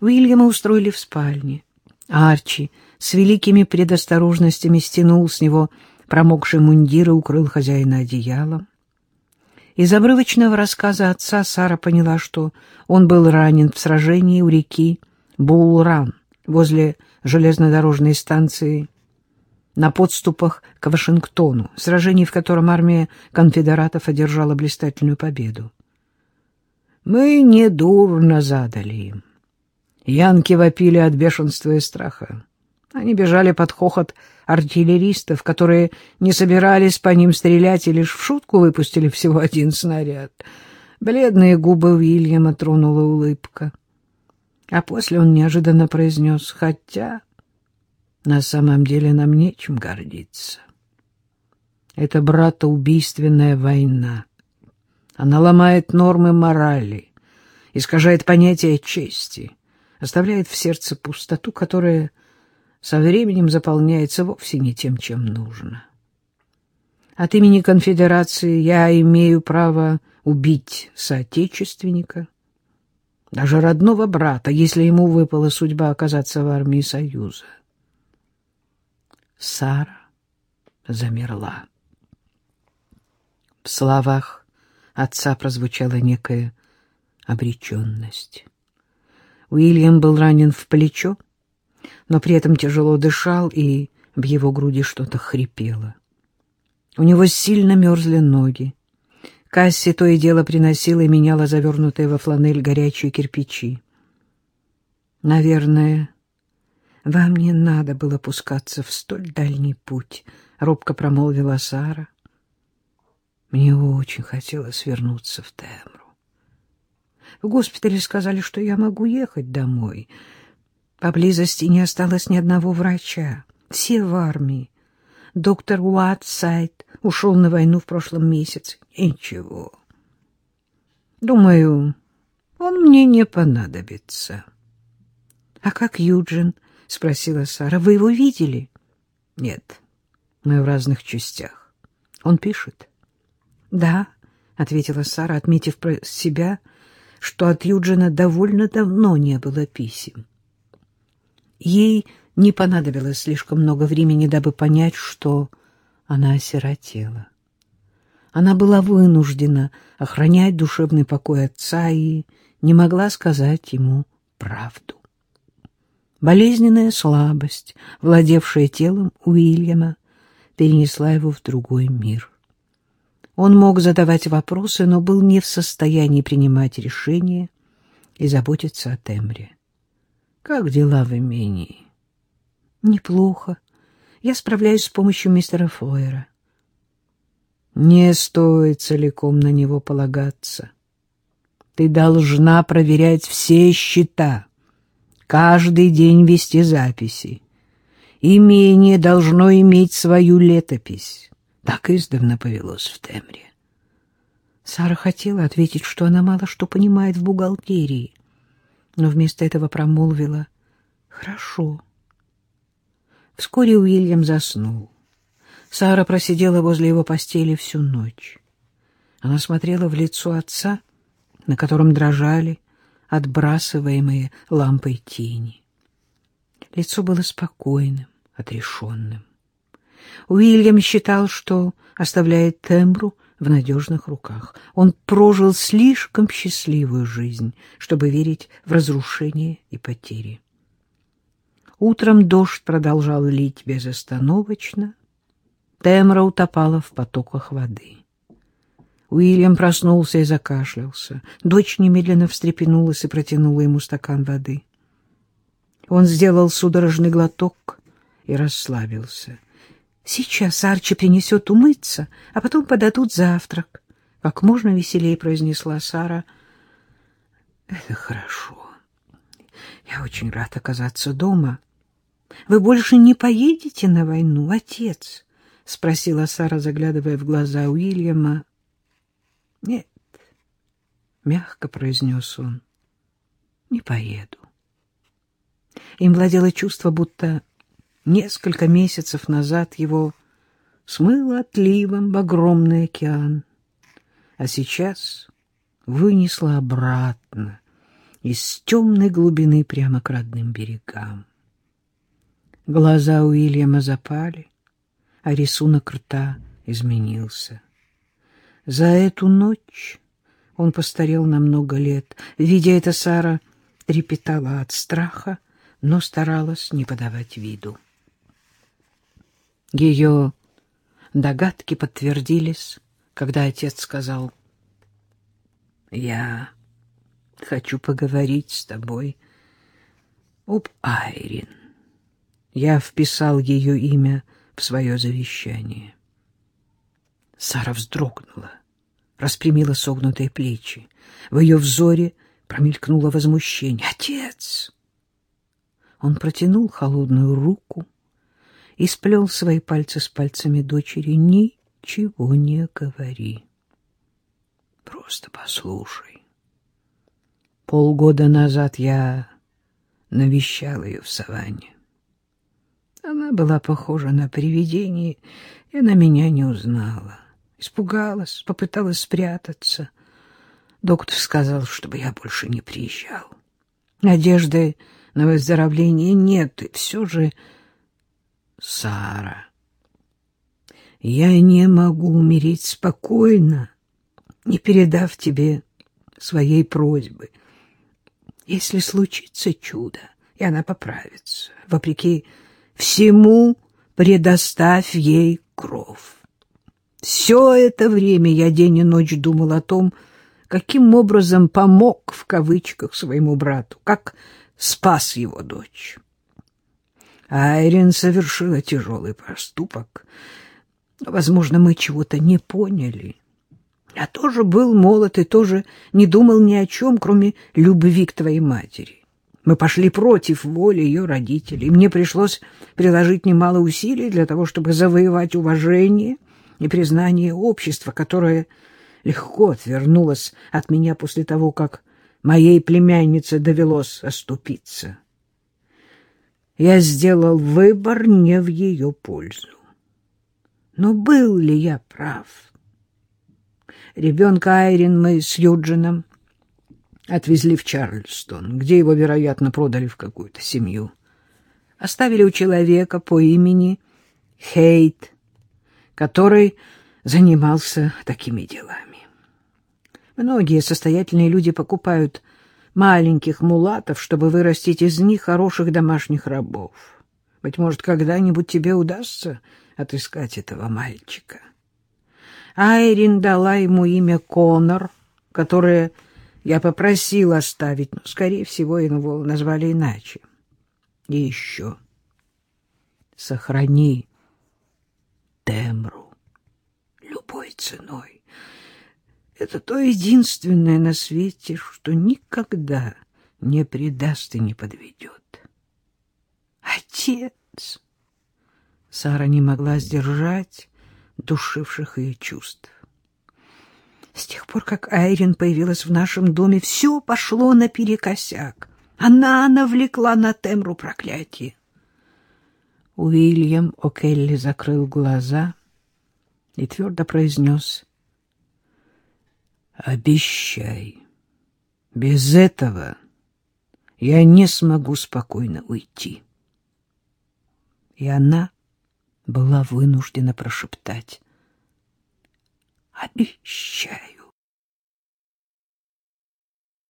Уильяма устроили в спальне. Арчи с великими предосторожностями стянул с него промокший мундир и укрыл хозяина одеялом. Из обрывочного рассказа отца Сара поняла, что он был ранен в сражении у реки Булран возле железнодорожной станции на подступах к Вашингтону, сражении, в котором армия конфедератов одержала блистательную победу. Мы недурно задали им. Янки вопили от бешенства и страха. Они бежали под хохот артиллеристов, которые не собирались по ним стрелять и лишь в шутку выпустили всего один снаряд. Бледные губы Уильяма тронула улыбка. А после он неожиданно произнес, хотя на самом деле нам нечем гордиться. Это братоубийственная война. Она ломает нормы морали, искажает понятие чести, оставляет в сердце пустоту, которая со временем заполняется вовсе не тем, чем нужно. От имени конфедерации я имею право убить соотечественника, даже родного брата, если ему выпала судьба оказаться в армии Союза. Сара замерла. В словах отца прозвучала некая обреченность. Уильям был ранен в плечо, но при этом тяжело дышал, и в его груди что-то хрипело. У него сильно мерзли ноги. Касси то и дело приносила и меняла завернутые во фланель горячие кирпичи. «Наверное, вам не надо было пускаться в столь дальний путь», — робко промолвила Сара. Мне очень хотелось вернуться в Темру. В госпитале сказали, что я могу ехать домой — Поблизости не осталось ни одного врача. Все в армии. Доктор Уатсайд ушел на войну в прошлом месяце. Ничего. Думаю, он мне не понадобится. — А как Юджин? — спросила Сара. — Вы его видели? — Нет, мы в разных частях. Он пишет? — Да, — ответила Сара, отметив про себя, что от Юджина довольно давно не было писем. Ей не понадобилось слишком много времени, дабы понять, что она осиротела. Она была вынуждена охранять душевный покой отца и не могла сказать ему правду. Болезненная слабость, владевшая телом Уильяма, перенесла его в другой мир. Он мог задавать вопросы, но был не в состоянии принимать решения и заботиться о Темре. Как дела в имении? Неплохо. Я справляюсь с помощью мистера Фойера. Не стоит целиком на него полагаться. Ты должна проверять все счета, каждый день вести записи. Имение должно иметь свою летопись. Так издавна повелось в Темре. Сара хотела ответить, что она мало что понимает в бухгалтерии, но вместо этого промолвила «Хорошо». Вскоре Уильям заснул. Сара просидела возле его постели всю ночь. Она смотрела в лицо отца, на котором дрожали отбрасываемые лампой тени. Лицо было спокойным, отрешенным. Уильям считал, что оставляет Тембру в надежных руках. Он прожил слишком счастливую жизнь, чтобы верить в разрушение и потери. Утром дождь продолжал лить безостановочно. Темра утопала в потоках воды. Уильям проснулся и закашлялся. Дочь немедленно встрепенулась и протянула ему стакан воды. Он сделал судорожный глоток и расслабился — Сейчас Арчи принесет умыться, а потом подадут завтрак. Как можно веселее произнесла Сара. Это хорошо. Я очень рад оказаться дома. Вы больше не поедете на войну, отец? Спросила Сара, заглядывая в глаза Уильяма. Нет, мягко произнес он. Не поеду. Им владело чувство, будто Несколько месяцев назад его смыло отливом в огромный океан, а сейчас вынесло обратно из темной глубины прямо к родным берегам. Глаза Уильяма запали, а рисунок рта изменился. За эту ночь он постарел на много лет. Видя это, Сара трепетала от страха, но старалась не подавать виду. Ее догадки подтвердились, когда отец сказал, «Я хочу поговорить с тобой об Айрин». Я вписал ее имя в свое завещание. Сара вздрогнула, распрямила согнутые плечи. В ее взоре промелькнуло возмущение. «Отец!» Он протянул холодную руку и сплел свои пальцы с пальцами дочери. «Ничего не говори. Просто послушай. Полгода назад я навещал ее в саванне. Она была похожа на привидение, и она меня не узнала. Испугалась, попыталась спрятаться. Доктор сказал, чтобы я больше не приезжал. Надежды на выздоровление нет, и все же... Сара, я не могу умереть спокойно, не передав тебе своей просьбы. Если случится чудо, и она поправится, вопреки всему предоставь ей кров. Все это время я день и ночь думал о том, каким образом помог в кавычках своему брату, как спас его дочь. Айрин совершила тяжелый проступок. Возможно, мы чего-то не поняли. Я тоже был молод и тоже не думал ни о чем, кроме любви к твоей матери. Мы пошли против воли ее родителей. Мне пришлось приложить немало усилий для того, чтобы завоевать уважение и признание общества, которое легко отвернулось от меня после того, как моей племяннице довелось оступиться. Я сделал выбор не в ее пользу. Но был ли я прав? Ребенка Айрин мы с Юджином отвезли в Чарльстон, где его, вероятно, продали в какую-то семью. Оставили у человека по имени Хейт, который занимался такими делами. Многие состоятельные люди покупают маленьких мулатов, чтобы вырастить из них хороших домашних рабов. Быть может, когда-нибудь тебе удастся отыскать этого мальчика. Айрин дала ему имя Конор, которое я попросил оставить, но, скорее всего, его назвали иначе. И еще сохрани Темру любой ценой. Это то единственное на свете, что никогда не предаст и не подведет. Отец! Сара не могла сдержать душивших ее чувств. С тех пор, как Айрин появилась в нашем доме, все пошло наперекосяк. Она навлекла на Темру проклятие. Уильям О'Келли закрыл глаза и твердо произнес «Обещай, без этого я не смогу спокойно уйти». И она была вынуждена прошептать обещаю.